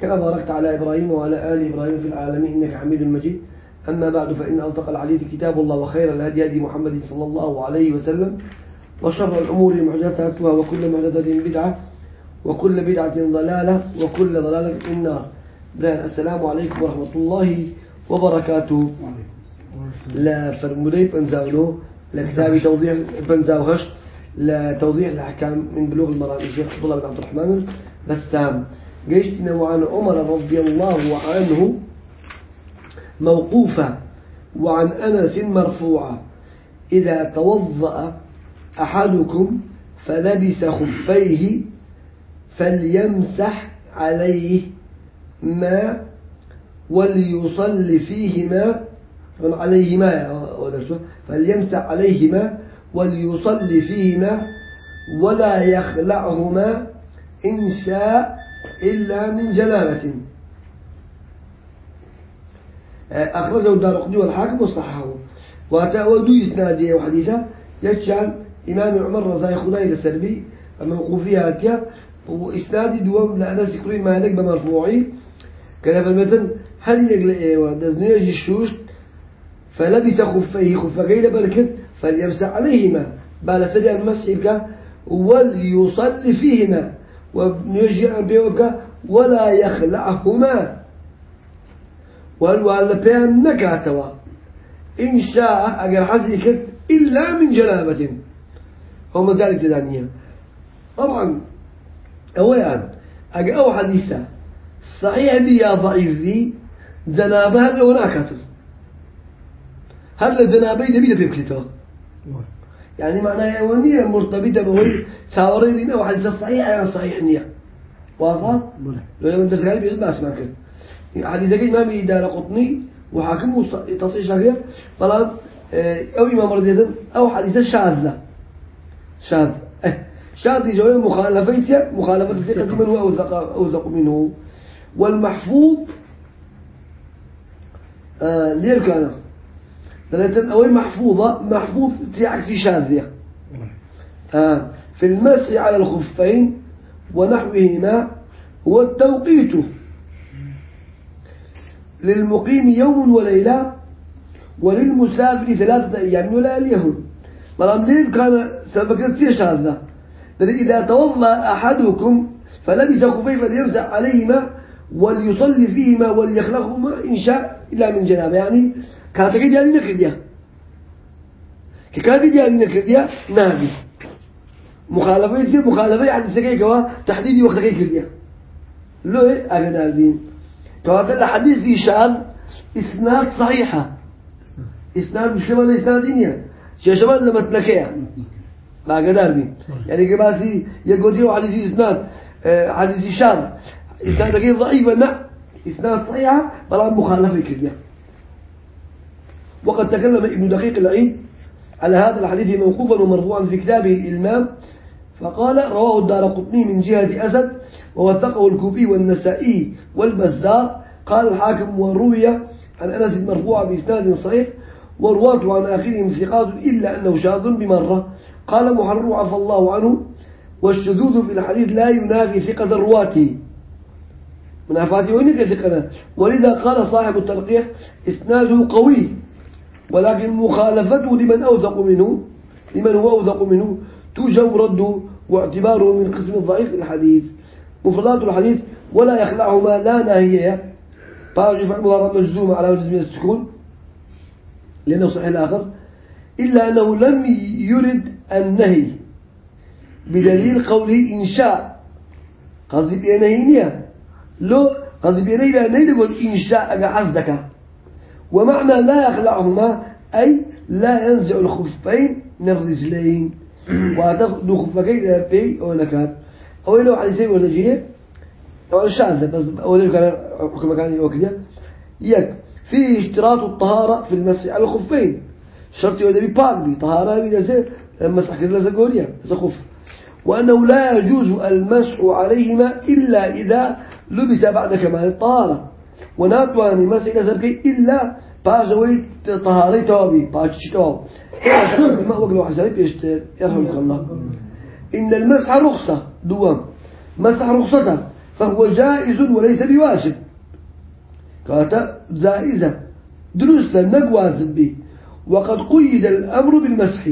كما باركت على إبراهيم وعلى آل إبراهيم في العالمين إنك حميد مجيد. أما بعد فإن ألتق الحديث كتاب الله وخير الهدي هدي محمد صلى الله عليه وسلم وشر الأمور محدثاتها وكل محدثة بدعة وكل بدعة ضلالة وكل ضلالة في النار. السلام عليكم ورحمة الله وبركاته. لا فرمولي بنزاولو لكتاب توضيح بنزاوهش لتوضيح الأحكام من بلوغ المرام. الشيخ عبد الله بن عبد الرحمن بسام جيشتنا وعن عمر رضي الله عنه موقوفة وعن أنس مرفوعة إذا توضأ أحدكم فلبس خفيه فليمسح عليه ما وليصلي فيهما. عليهما فليمسح عليهما وليصلي فيهما ولا يخلعهما إن شاء إلا من جنابة أخرجه الدار قدي والحاكم وصححه. وتأودوا إسنادية وحديثة يجعل إمام عمر رضي خداي للسلبي موقوفيها كيا وإسنادي دوام لأنس كريم ما هناك بمرفوعي. كان المتن هل يقل إيوه دزنيج الشوش فلبس خفيه خفقين بركت فليمسح عليهما. بال سريع المسح وليصلي فيهما. ونجي بيوبك ولا يخلعهما. والوالد بيان نكاتوا. إن شاء أجر حزيك إلا من جنابة. هم ذلك تدانية طبعا أولا أجا أو حديثة. صحيح بي ضعيف بي جنابة هل لو ناكاتب هل الجنابة يدبي دبي بكتوا يعني معناها يوانية مرتبطة بوي ساوري لنا وحديث صحيح يعني صحيح نية. واضح؟ لو يوم درس غالي بيجد ما أسمع كده حديث كي إمام إدارة قطني وحاكم تصحيح شاكية طلب أو إمام رضي أو حديث شاذة شاذ. شاذ يجوي مخالفتها مخالفة الثقة من هو أوثق أوثق منه. والمحفوظ آه ليه كان ثلاثة أوي محفوظة محفوظ تيعك في شاذية آه في المسح على الخفين ونحوهما هو التوقيت. للمقيم يوم وليلة وللمسافر ثلاثة أيام ولياليهم مرام ليل كان سبكت تيش هذا إذا توضأ أحدكم فلبس خفيه فليمسح عليهما وليصلي فيهما وليخلقهما إن شاء إلا من جنابه. يعني كاتك ديالي نكرديا كاتك ديالي نكرديا نابي مخالفة يصير مخالفة يعني سكي كوا تحديد وقت كي كرديا لو إيه أجد البين كوا الحديث في شان إسناد صحيحة. إسناد مش كمان إسناد دينيا شباب لما تنكيا ما أجد البين يعني كباسي يقولي حديث إسناد حديث شان إسناد كي ضعيفة لا إسناد صحيحة بلا مخالفة كرديا وقد تكلم ابن دقيق العيد على هذا الحديث موقوفا ومرفوعا في كتابه الإلمام فقال رواه الدار قطني من جهة أسد ووثقه الكوفي والنسائي والبزار. قال الحاكم وروي عن أنس مرفوعا بإسناد صحيح ورواة عن آخرهم ثقات إلا أنه شاذ بمرة. قال محرر عفى الله عنه. والشذوذ في الحديث لا ينافي ثقة الرواة. منافاته وإنك ثقنا ولذا قال صاحب التلقيح إسناده قوي. ولكن مخالفته لمن أوثق منه لمن هو أوثق منه توجب رده واعتباره من قسم الضعيف الحديث. مفردات الحديث ولا يخلعهما لا ناهية. باجي فعل مضارع مجزوم على وجه السكون. لأنه صحيح الآخر. إلا أنه لم يرد النهي بدليل قوله إن شاء. قصدي بأنهينية لو قصدي بأنهي بأنهي يقول إن شاء حسدك ومعنى لا يخلعهما أي لا ينزع الخفين من الرجلين. وتاخذ خفكين بي أو نكات أو لو على سبيل جيه أو شاذة بس أو لو كان حكم كان يوكيه يك فيه اشتراط الطهارة في المسح على الخفين. شرط يودي بي طهارة بي لسه مسح كذا لسه خف. وأنه لا يجوز المسح عليهما إلا إذا لبس بعد كمال الطهارة. وناتواني مسح لسبكي إلا باجوي طهاري توابي باجش تواب. ما وقلوا حسابي بيشتر يرحمك الله. إن المسح رخصة دوام. مسح رخصته فهو جائز وليس بواجب. قالت زائزة. درسة نقواجب به وقد قيد الأمر بالمسح.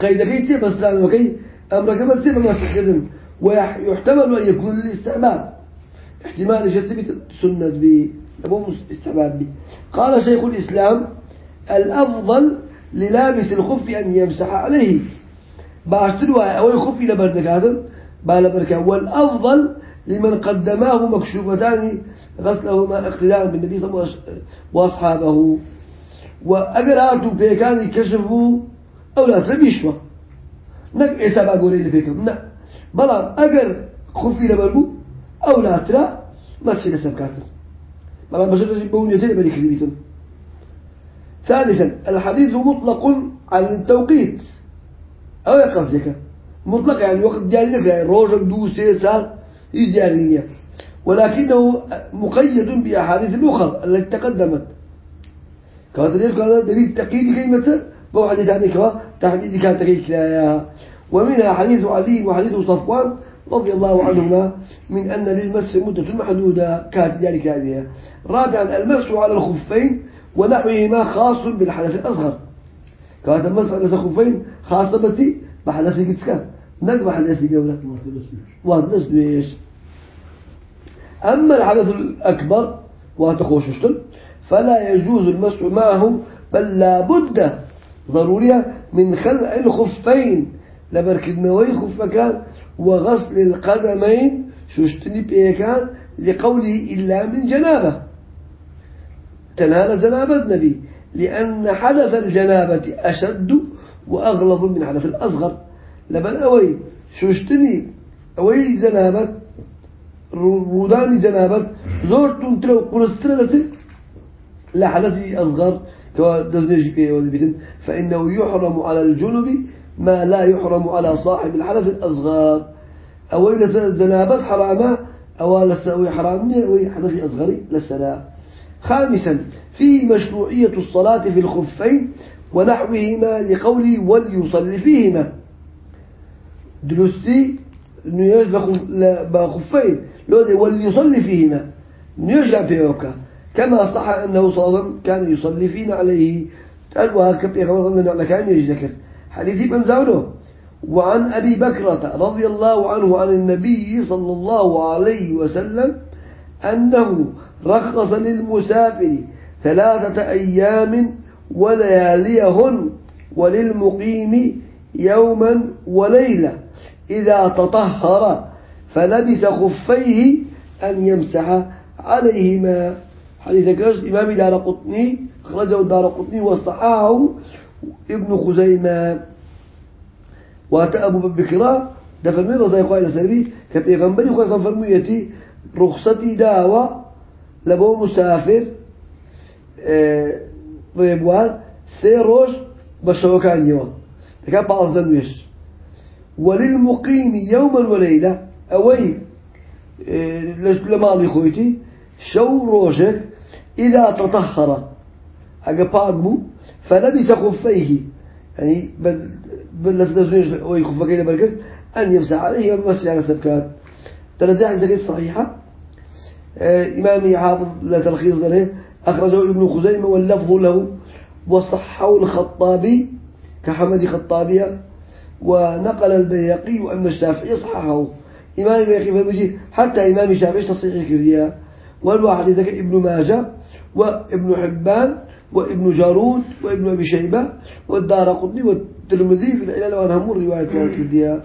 قيد كيتي بس لأنه وكي أمر كما تسيب المسح كذن. ويحتمل أن يكون للاستعمال احتمال يجب سنة به أبو استعمال به قال شيخ الإسلام الأفضل للابس الخف أن يمسح عليه. باشتروا أو يخف إلى بردك هذا. بالبركة والأفضل لمن قدماه مكشوفتان غسلهما اقتداء بالنبي صلى الله عليه وسلم وأصحابه. وأجر بيكان يكشفوا أو لا تربيشوا نك إسابة قولي لبيكم لا بلا أجر خفي لبربو أو لا ترى ما تشيل سبكاتر بلا بجرد يبون يتلي بلي كلميتن ثالثا الحديث مطلق على التوقيت. أو يقصدك مطلق يعني وقت ديالي لك يعني روجك دو سيسار يديالي ولكنه مقيد بأحاديث الأخرى التي تقدمت. كانت ليش قال دليل تقييد كلمة بو حديث عنك تحديد كانت تقييد ومنها حديث علي وحديث صفوان رضي الله عنهما من أن للمسح مدة محدودة كانت ذلك هذه. رابعا المسح على الخفين ونحوهما خاص بالحدث الأصغر. كانت المسح على الخفين خاصة بسي بحدث كتسكا نقبح حدث جولة وهذا بيش أما الحدث الأكبر وهتخوششتم فلا يجوز المسح معهم بل لابد ضرورية من خلع الخفين. لبرك النوي خف مكان وغسل القدمين شوشتني بيكان لقوله إلا من جنابة. تنهال جنابة النبي لأن حدث الجنابة أشد وأغلظ من حدث الأصغر. لبن أوي شوشتني أوي جنابة روداني جنابة زور تنتلو قرسترلتي لا حدث أصغر. فإنه يحرم على الجنب ما لا يحرم على صاحب الحدث الأصغر. أو إذا جنابة حرامة أو لسوي حرام أو حدث أصغري لسلا خامسا في مشروعية الصلاة في الخفين ونحوهما لقوله وليصلي فيهما دلستي نياج بخفين. لو وليصلي فيهما نيجع فيهما كما صح أنه صلى الله عليه وسلم كان يصلي فينا عليه. قال كبير غمضنا على كان يجي حديث ابن زاوله وعن أبي بكرة رضي الله عنه عن النبي صلى الله عليه وسلم أنه رخص للمسافر ثلاثة أيام ولياليهن وللمقيم يوما وليلة. إذا تطهر فلبس خفيه أن يمسح عليهما. حديث كرش إمام دار قطني خرجه دار قطني وصحاه ابن خزيمة. وأتى أبو بكرة دفرمي رضي الله عنه سلبي كبيغمبري خواه فرميتي رخصتي داوة لبو مسافر ريبوان سيروش بشوكان يوا. تكا بعض دنويش وللمقيم يوما وليلة أوي آه لمالي خويتي شو روشك إذا تطهر. أجا باقبو فلبس خفيه. يعني بل بل لسنزوج ويخف كينا بركز أن يمسح عليه ومسح على سبكات تنزع زكاة صحيحة آه إمامي حافظ لا تلخيص له أخرجه ابن خزيمة واللفظ له وصحه الخطابي كحمد خطابية ونقل البيقي أن الشافعي صححه. إمام البيقي فالمجي حتى إمام الشافعي تصحيح كردية والواحد ذكر ابن ماجه وابن حبان وابن جارود وابن أبي شيبة والدار قطني والترمذي في العلال وأنهم رواية كردية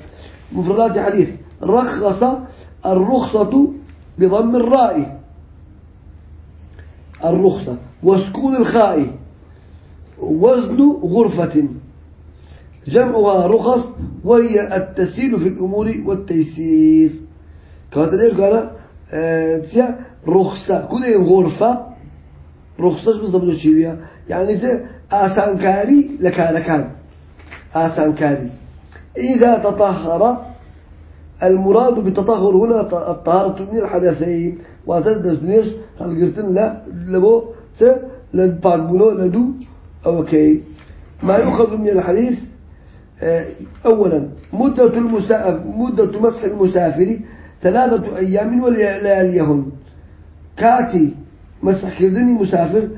مفردات حديث. رخص الرخصة بضم الراء. الرخصة. وسكون الخاء. وزن غرفة. جمعها رخص وهي التسهيل في الأمور والتيسير. كما تدير قال رخصة. كل غرفة. رخصة بالضبط الشيء يعني إذا آسان كاري لكان آسان كاري إذا تطهر المراد بالتطهر هنا الطهارة من الحدثين وتدرس نيش هل قلتن لا لبو ت للباربونو لدو أوكي ما يؤخذ من الحديث آه، أولا مدة المسافر مدة مسح المسافر ثلاثة أيام ولياليهن. كاتي مسح كردني مسافر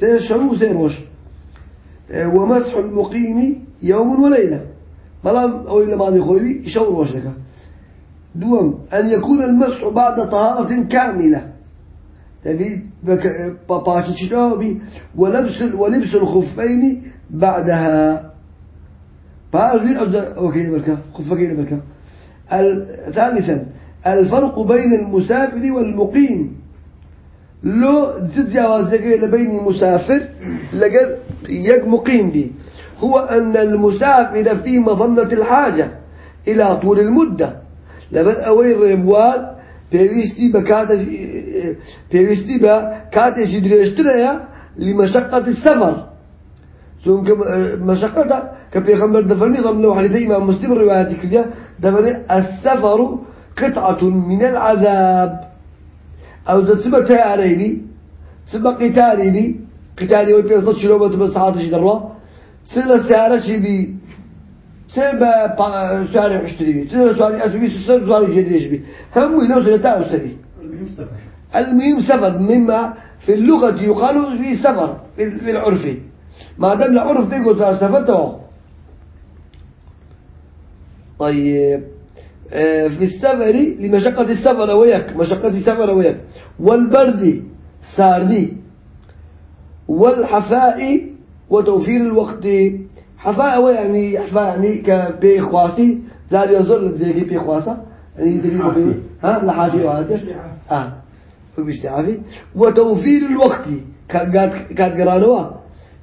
سيشمو سيروج آه، ومسح المقيم يوم وليلة بلام أو إلا ما يخوي يشور وشك دوم أن يكون المسح بعد طهارة كاملة تبي باباشي شنو ولبس ولبس الخفين بعدها. فهذه أوكي بركة خفين بركة ثالثا الفرق بين المسافر والمقيم. لو زد جواز بين مسافر لقد يق مقيم به هو أن المسافر في مظنة الحاجة إلى طول المدة. لمن أوي الربوان بيويستي بكاتش بيويستي بكاتش دريشتريا لمشقة السفر. ثم مشقة كبيغمبر دفرني ضمن لو حديث إمام مسلم رواياتي كلها دفرني السفر قطعة من العذاب. أو ذا سبا تياري بي سبا قتالي بي قتالي هو بيصد شلو بس ساعات شدروا سنة سيارة شي بي سنة سيارة عشتري بي سنة سيارة أسبي سنة سيارة جديش بي. هم وينو سنة تاو سري المهم سفر. مما في اللغة يقال في سفر في العرف. ما دام العرف تيجو سفر تو طيب. في السفر لمشقة السفر وياك مشقة السفر وياك. والبرد ساردي. والحفاء وتوفير الوقت. حفاء يعني حفاء يعني كبيخواسي زار يزور زي بيخواسا يعني دليل ها لحافي وهذا آه بيشتعافي وتوفير الوقت. كاد كاد قرانوا.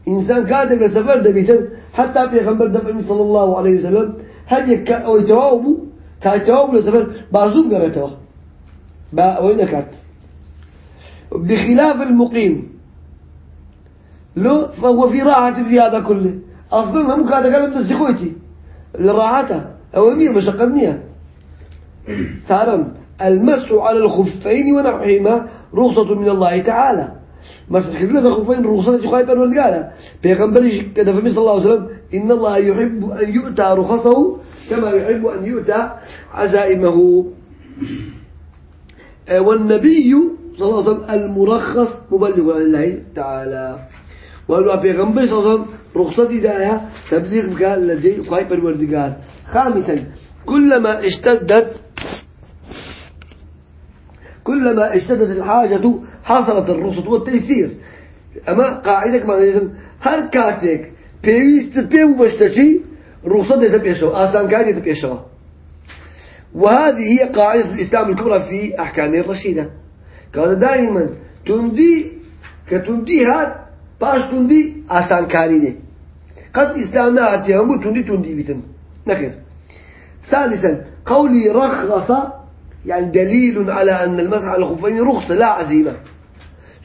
إنسان كاد سفر دبيتن. حتى بيغمبر دفن صلى الله عليه وسلم. هل يك أو يتوابوا؟ كاتواب لسفر بعزوم قرأتوا با وين كات بخلاف المقيم. لو فهو في راحة في هذا كله. أصلا هم كان كلام تسجخوتي لراحته أو مية مشقة مية ثارم المسح على الخفين ونحوهما رخصة من الله تعالى. مسح كذلك الخفين رخصة جخايب الورقالة بيغنبري كده في صلى الله عليه وسلم إن الله يحب أن يؤتى رخصه كما يحب أن يؤتى عزائمه. والنبي صلى الله عليه وسلم المرخص مبلغ عن الله تعالى. والله بيغمبر صلى الله عليه وسلم رخصة داية تبليغ بكال الذي قايب الوردقان خامسا كلما اشتدت كلما اشتدت الحاجة حصلت الرخصة والتيسير. أما قاعدة ما لازم هر كاتك بيست بيو بشتشي الرخصة يتبيشوا آسان كان يتبيشوا وهذه هي قاعدة الإسلام الكبرى في أحكام الرشيدة. كان دائما تندي كتندي هات باش تندي آسان كاريني قد إسلامنا أتيهم تندي تندي بيتن. نخير. ثالثا قولي رخص يعني دليل على أن المسح على الخفين رخصة لا عزيمة.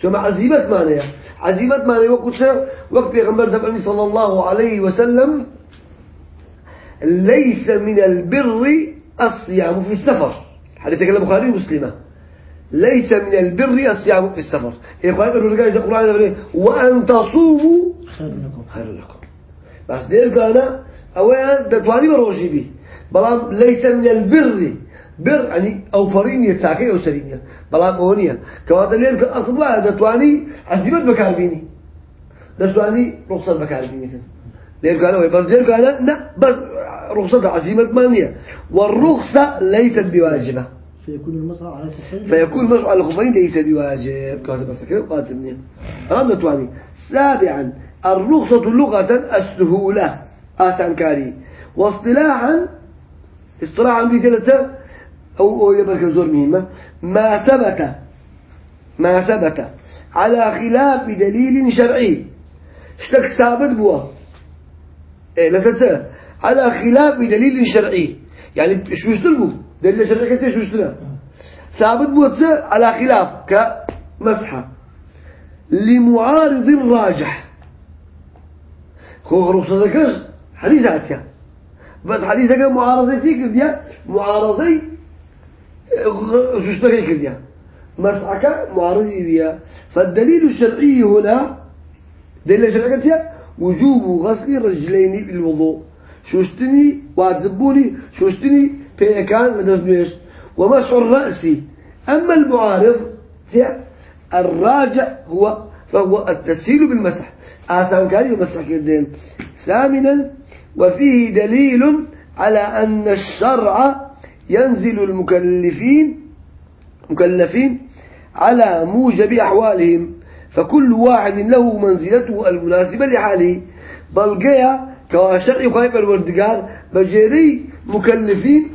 ثم عزيمة معناها؟ عزيمة معناها وقت وقت بيغمبر صلى الله عليه وسلم ليس من البر الصيام في السفر. حديث كلام البخاري ومسلمه ليس من البر الصيام في السفر. إخوان الرجال القرآن وأن تصوموا خير لكم. خير لكم. بس دير قانا أولا دتواني بروجي بي. بلام ليس من البر. بر يعني أو فرينية ساكي أو سرينية بلام أونية كواتا لير أصلا دتواني عزيمت بكاربيني دتواني رخصة بكاربيني لير قانا بس دير قانا لا بس رخصة عزيمة مانية والرخصة ليست بواجبة. فيكون المسح على الخفين فيكون المسح على الخفين ليس بواجب. كاتب مسكين قاتل أنا تواني سابعا الرخصة لغة السهولة. آسان كاري. واصطلاحا اصطلاحا بثلاثة أو أو يبقى زور مهمة. ما ثبت ما ثبت على خلاف دليل شرعي. اشتك ثابت بوا. إيه لسه على خلاف دليل شرعي. يعني شو يشتربوا دليل شرعي كتير شو يشترى ثابت بوتس على خلاف كمسحة. لمعارض راجح. خو رخصة ذكرش حديثاتها بس حديثك معارضتي كرديا معارضي شو كرديا. مسحك معارضي بها فالدليل الشرعي هنا دليل الشرعي وجوب غسل الرجلين بالوضوء شوشتني واجبوني شوشتني بيكان لدزنيش ومسح الرأس أما المعارض الراجع هو فهو التسهيل بالمسح. آسان كان يمسح كردين ثامنا وفيه دليل على أن الشرع ينزل المكلفين مكلفين على موجب أحوالهم فكل واحد له منزلته المناسبة لحاله. بل كشرع خايف الوردقار بجري مكلفين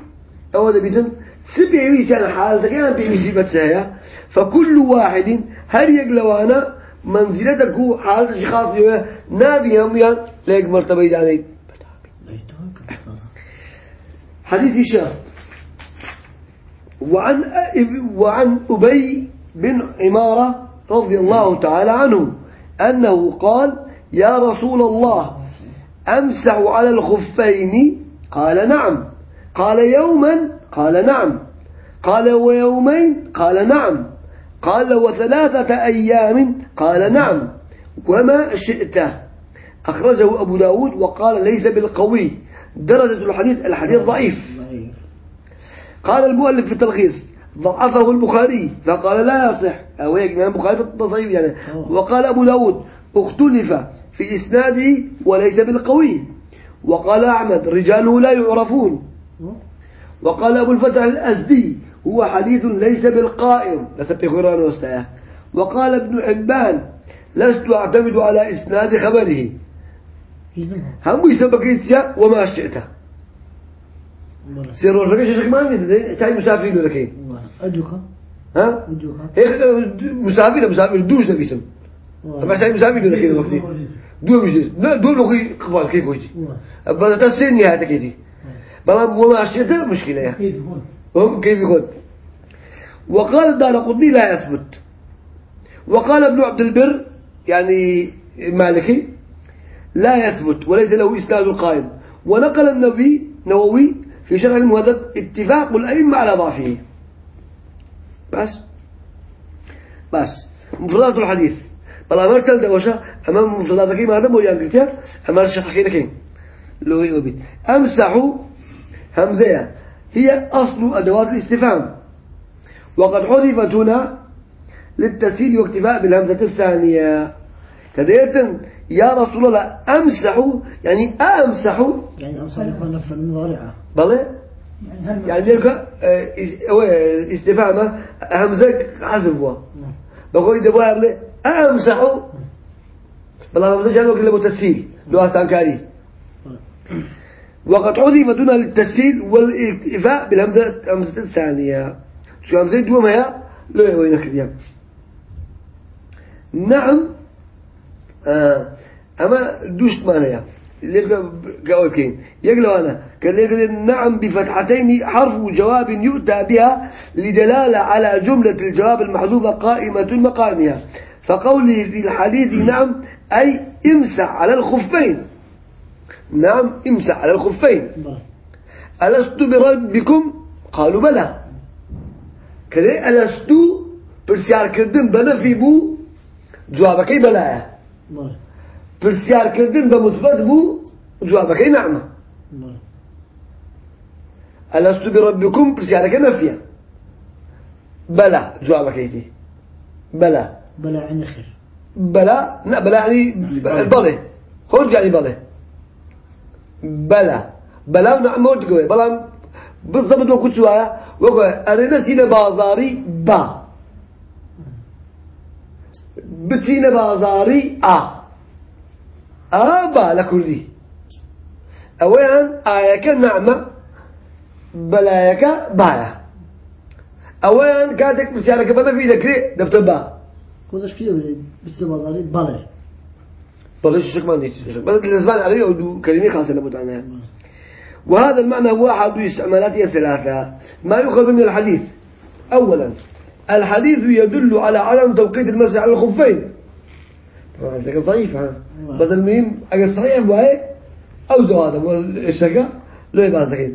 أو ده بيتم سبعي كان حالة كان بيمشي بتسايا فكل واحد هل يقلوانا منزلتك حالة خاص له نابي هم يان ليك مرتبة داني حديث الشيخ وعن وعن أبي بن عمارة رضي الله تعالى عنه أنه قال يا رسول الله أمسح على الخفين؟ قال نعم. قال يوما؟ قال نعم. قال ويومين؟ قال نعم. قال وثلاثة أيام؟ قال نعم. وما شئت؟ أخرجه أبو داود وقال ليس بالقوي. درجة الحديث الحديث ضعيف. قال المؤلف في التلخيص ضعفه البخاري فقال لا يصح. أو من البخاري ضعيف يعني. وقال أبو داود اختلف. في إسناده وليس بالقوي. وقال أحمد رجاله لا يعرفون. وقال أبو الفتح الأزدي هو حديث ليس بالقائم. لسبت خيران وستاه وقال ابن حبان لست أعتمد على إسناد خبره. هم يسبك وما شئت. سير رجعك شيخ ما عندي تاي مسافرين ولا كين أدوك. ها؟ أدوك. إيه مسافر مسافر دوش ده بيسم طبعا ساي مسافرين كين وقتي. دو بيجي لا دو لو قبال كيف وجي بس تسين نهاية كذي بلا وما شئت مشكلة يا هم كيف يخد وقال دار قطني لا يثبت وقال ابن عبد البر يعني مالكي لا يثبت وليس له إسناد قائم. ونقل النبي نووي في شرح المهذب اتفاق الأئمة على ضعفه. بس. بس. مفردات الحديث. بلا دوشة أمام لو هي وبيت. أمسحوا همزة هي أصل أدوات الاستفهام. وقد حذفت هنا للتسهيل واكتفاء بالهمزة الثانية. كذلك يا رسول الله أمسحوا يعني أمسحوا يعني أمسح يكون في المضارعة. بلى؟ يعني لك آه، استفهام همزة حذفوا بقول إذا بقول له أمسحوا بلا همزة جانوا كله تسهيل لو أسان كاري وقد حذف دون للتسهيل والاكتفاء بالهمزة همزة الثانية. شو همزة دوما يا لا وين كذي نعم آه أما دوشت معنا يا. يقلو أنا كان يقول نعم بفتحتين حرف جواب يؤتى بها لدلالة على جملة الجواب المحذوفة قائمة مقامها. فقوله في الحديث نعم أي امسح على الخفين. نعم امسح على الخفين. ألست بربكم؟ قالوا بلى. كذا ألست برسيار كردن بنفي بو؟ جوابك بلا برسيار كردن بمثبت بو؟ جوابك نعمة ألست بربكم؟ برسيارك نفيا بلا جوابك ايتي بلا بلا يعني خير. بلا لا بلا يعني بلى خرج يعني بلى بلا. بلا نعم وتقوي بلا بالضبط وكنت سوايا وقوي أرنا سينا بازاري با. بسينا بازاري آ. آبا لكلي. أولا آيك نعمة. بلايك بايا. أولا كاتك بسيارك بنا في ذكري دفتر با. خودش كده بس بازاري بلا بلاش شك ما عنديش شك بس الزمان عليه أو كلمة خاصة لابد عنها وهذا المعنى هو أحد استعمالات الثلاثة. ما يؤخذ من الحديث. أولا الحديث يدل على عدم توقيت المسح على الخفين. طبعا هذا ضعيف ها؟ بس المهم أجل صحيح وهي أو زواده الشكا لا يبقى ذكي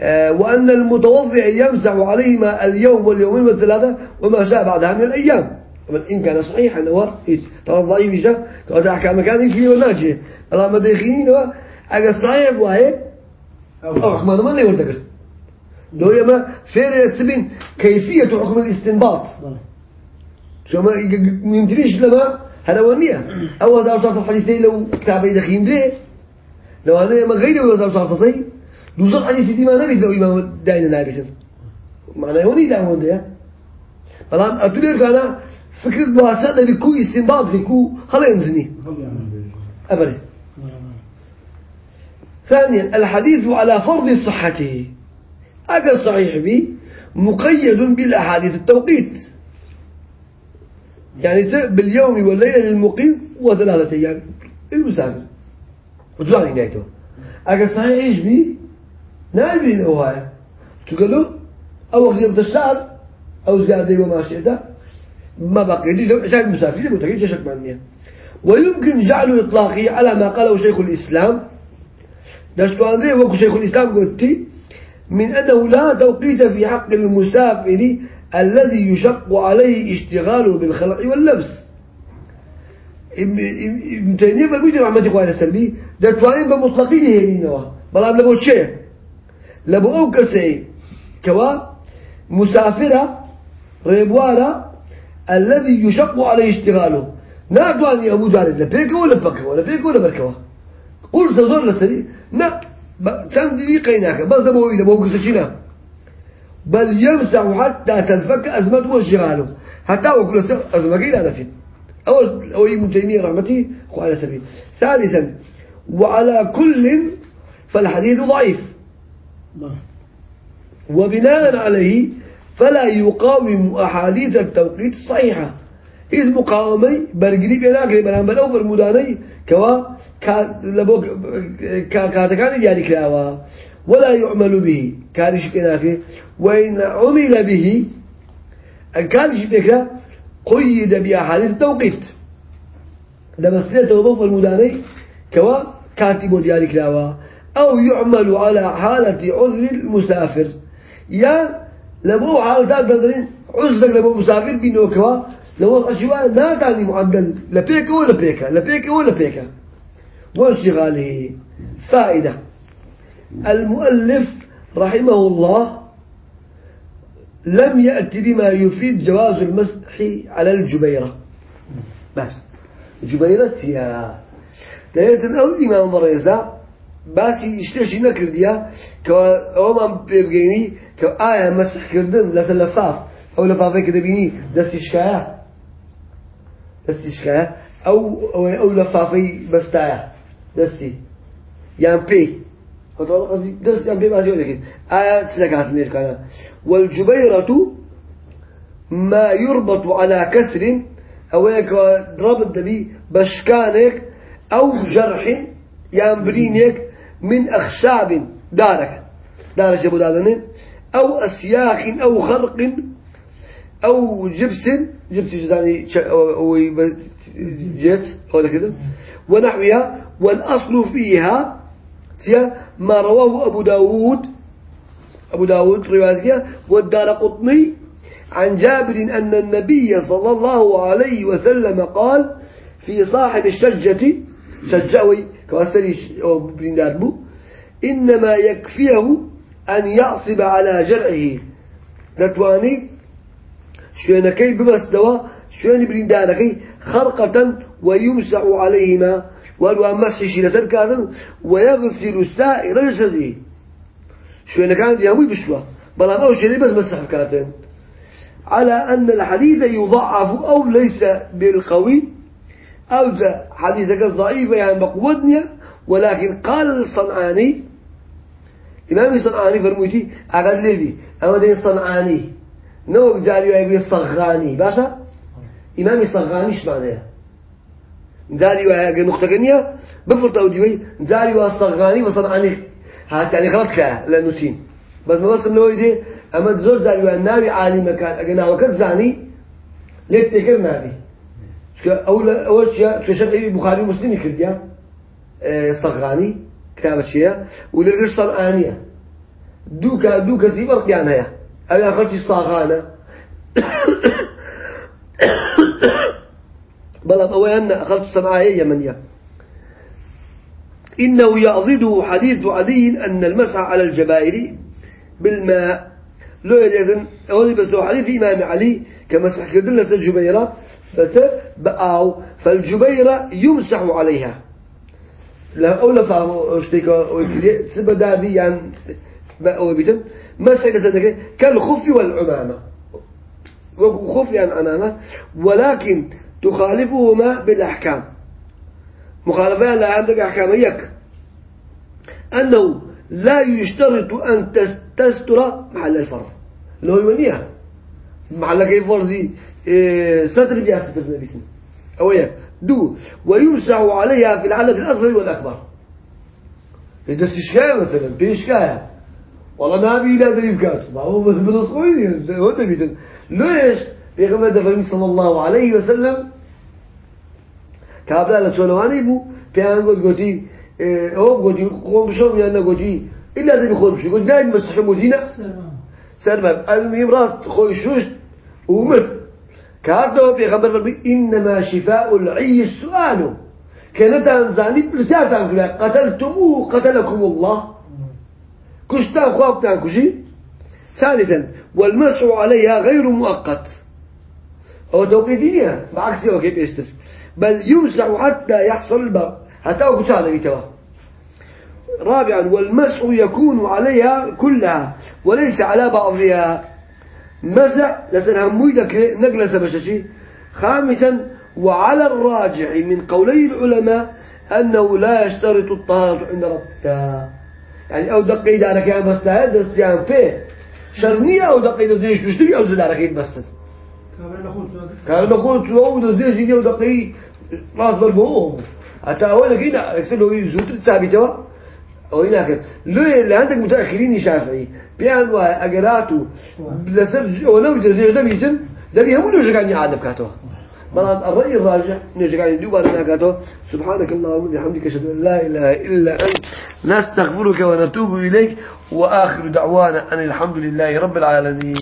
آه، وأن المتوضع يمسح عليهما اليوم واليومين والثلاثة وما شاء بعدها من الأيام. طبعا إن كان صحيحا هو إيش طبعا ضعيف جاء قد أحكام كان إيش فيه وناجي الله ما دخينين هو أجل صحيح وهي أو أحمد ما ليه ورتكش لو يما فير تبين كيفية حكم الاستنباط. شو ما يمكنش لما هذا ونية أول دار تعرف الحديثين لو كتابي دخين ليه لو أنا ما غيره لو دار تعرف صحيح دوزر حديث دي ما نبي لو إمام داين نابسن معناه وني لا هون ده الآن أتولي أنا فكرة بواسطة بكو استنباط بكو هلا ينزني أبدا. ثانيا الحديث على فرض صحته. أجل صحيح به مقيد بالأحاديث التوقيت. يعني باليوم والليلة للمقيم وثلاثة أيام. المسافر. وتزعني نايته أجل صحيح إيش به نعم به هواية تقول له أو غير الشهر أو زيادة وما شئت ما بقي ليش لو عشان مسافر متكيد شك معنيه ويمكن جعل إطلاقه على ما قاله شيخ الإسلام. دشتو أندري وكو شيخ الإسلام قلت من أنه لا توقيت في حق المسافر الذي يشق عليه اشتغاله بالخلع واللبس. ابن ابن- تيمية بالبيت رحمة الله السلبي ده توانين بمطلقين هينينوا بلان لبو شيء لبو أو كسي كوا؟ مسافرة ريبوارة الذي يشق عليه اشتغاله. نادواني أبو دارد لبيكه ولا بكه ولا بيكه ولا بركة. قل تزور لسري. لا كان دي قيناك بس ده بوي ده بوكس شينا بل يمسح حتى تنفك أزمته واشغاله حتى وكل أزمة لا نسيب أول أو ابن تيمية رحمته خو على سبيل. ثالثا وعلى كل فالحديث ضعيف. وبناء عليه فلا يقاوم أحاديث التوقيت الصحيحة. إذ مقاومي برقلي بيناك بلان بلو برموداني كوا كا كاتكان جاري كلاوا. ولا يعمل به. كارش بيناك وإن عمل به. أن كانش بيكلا قيد بأحاديث التوقيت. لما سنة توقف المداني كوا كاتب دياري كلاوا. أو يعمل على حالة عذر المسافر. يا لبو حالة تدرين عذرك لبو مسافر بينو كوا لو أشياء ما تعني معدل لبيك ولا بيكا لبيك ولا بيكا وانشغاله. فائدة. المؤلف رحمه الله لم يأتي بما يفيد جواز المسح على الجبيرة. بس. جبيرة هي دايما أو إمام بريزة بس يشتري شيء نكر ديا كوا أو ما بيبغيني كآية مسح كردن لا لفاف أو لفافة كده بيني دست إشكاية دست إشكاية أو أو أو لفافة بستاية دستي يعني بي فتوالله قصدي دست يعني بي ما زيادة كده آية تسلكات من كان والجبيرة ما يربط على كسر أو هيك ضرب الدبي بشكانك أو جرح ينبرينك من أخشاب دارك دارك جابوا دارنا أو أسياخ أو خرق أو جبس جبس يعني ش- أو- كده. ونحوها والأصل فيها ما رواه أبو داود. أبو داود رواية والدار قطني عن جابر أن النبي صلى الله عليه وسلم قال في صاحب الشجة شجاوي كواسري برينداربو إنما يكفيه أن يعصب على جرعه. نتواني شوينكي بمسدوا شوين برينداركي خرقة ويمسح عليهما. مسح شيلة كاتن ويغسل سائر جسده شوينة كانت يهوي بشوى بلا ما شيء بس مسح كاتن. على أن الحديث يضعف أو ليس بالقوي. أو حديثك ضعيف يعني بقودني ولكن قال الصنعاني إمام الصنعاني فرموتي أقل لي أما دين الصنعاني نو جاري يقول الصغاني باشا؟ إمام الصغاني إيش معناه جاري ويا نقطة بفرط أوديوي جاري والصغاني وصنعاني. هات يعني غلط كلا لأنه سين بس ما بس منو يدي أما زور زاني الناوي عالم كان أجنا وقت زاني ليك تكر نابي أول أول شيء تشرح بخاري ومسلم كرديا صغاني. كتابة ولا غير صنعانية دوكا دوكا زي فرق يعني. هي أنا أخرج الصاغانة بل أولا أخرج صنعانية يمنية. إنه يعضده حديث علي أن المسح على الجبائر بالماء. لو يدن أولي بس لو حديث إمام علي كمسح كدلة الجبيرة بأو فالجبيرة يمسح عليها. فهم اشتكى سبب دابي يعني ما والعمامة. وخف يعني عمامة. ولكن تخالفهما بالأحكام. مخالفة لا عندك أحكام يك. أنه لا يشترط أن تستر محل الفرض. لو يونيها. محل كيف فرضي؟ إيه ستر بها ستر نبيتنا أو يك دو. ويمسح عليها في العدد الأصغر والأكبر. إذا استشكاية مثلا بإشكاية والله ما أبي لا دريب كاتب ما هو بس بنصوين هو ليش؟ بيغمد صلى الله عليه وسلم. كابلا لتولواني بو بيان قلت قلتي أو قلتي قوم بشوم يانا قلتي إلا ذي بخوض بشي. قلت دايم مسح مدينة. سرمم المهم راس خوي شوش. ومت. كاتو بيغمبر ربي إنما شفاء العي السؤال. كانت أنزاني بلسات عنك قتلتموه قتلكم الله. كشتان خوابتان كشي. ثالثا والمسح عليها غير مؤقت. أو توقيتية بعكس أوكي بيستس بل يمسح حتى يحصل البر. حتى أقول هذا بيتوا. رابعا والمسح يكون عليها كلها وليس على بعضها. مسح لسنها مويدك نقلس بششي خامسا وعلى الراجع من قولي العلماء أنه لا يشترط الطهارة عند ربك. يعني أو دقي دارك يا بس لا دستيان فيه. شرنية أو دقي دزيش تشتري أو زدارك بس. كان نقول تو دزيش دي أو دقي راس بالبوم حتى أولا كده أكسر له يزود ثابتة أو هناك لو اللي عندك متأخرين شافعي. بيان وأجراته لسر ولو جزيء ده بيتم ده بيهمون يرجع يعادب كاتو مرات الرأي الراجح نرجع يدوب على كاتو سبحانك اللهم وبحمدك أشهد أن لا إله إلا أنت. نستغفرك ونتوب إليك. وآخر دعوانا أن الحمد لله رب العالمين.